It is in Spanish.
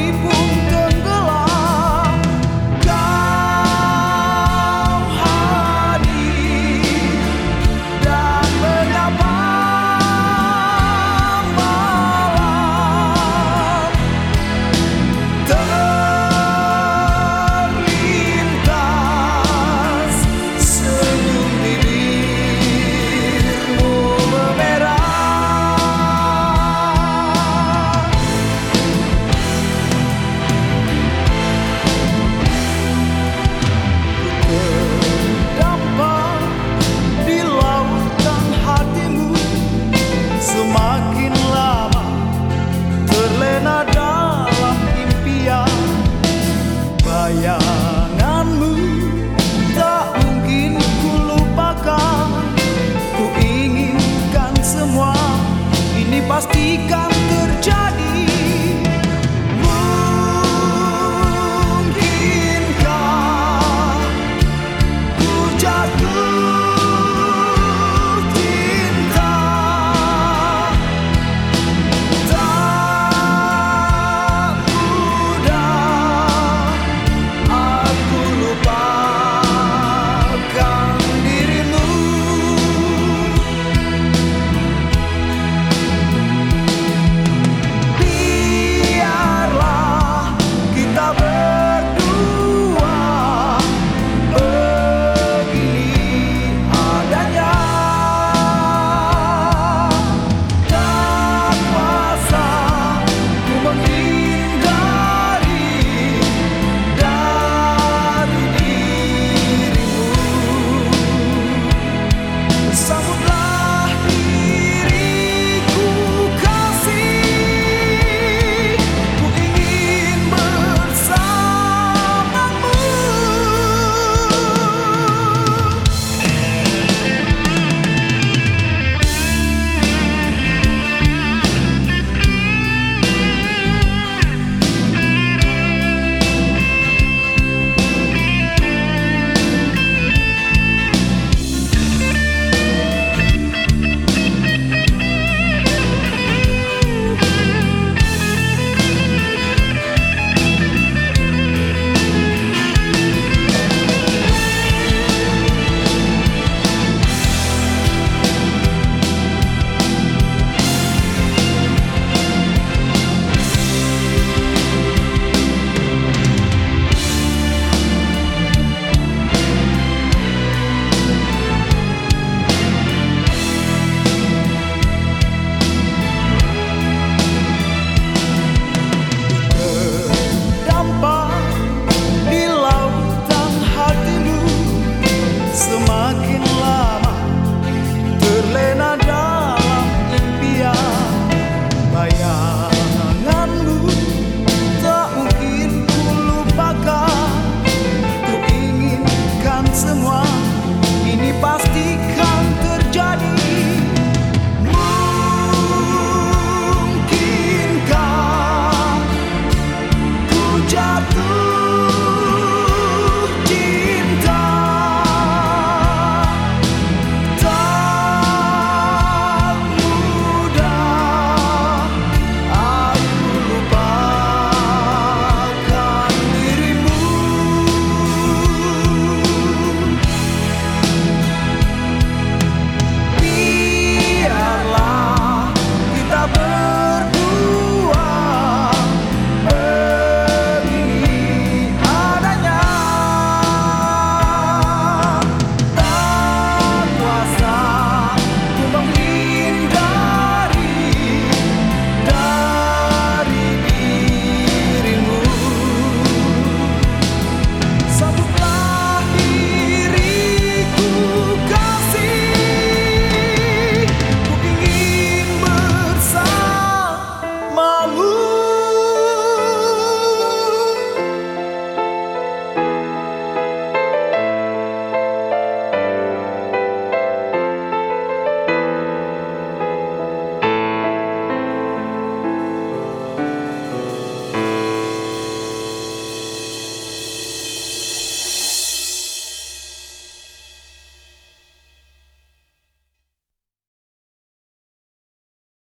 mi punto. mastica plastic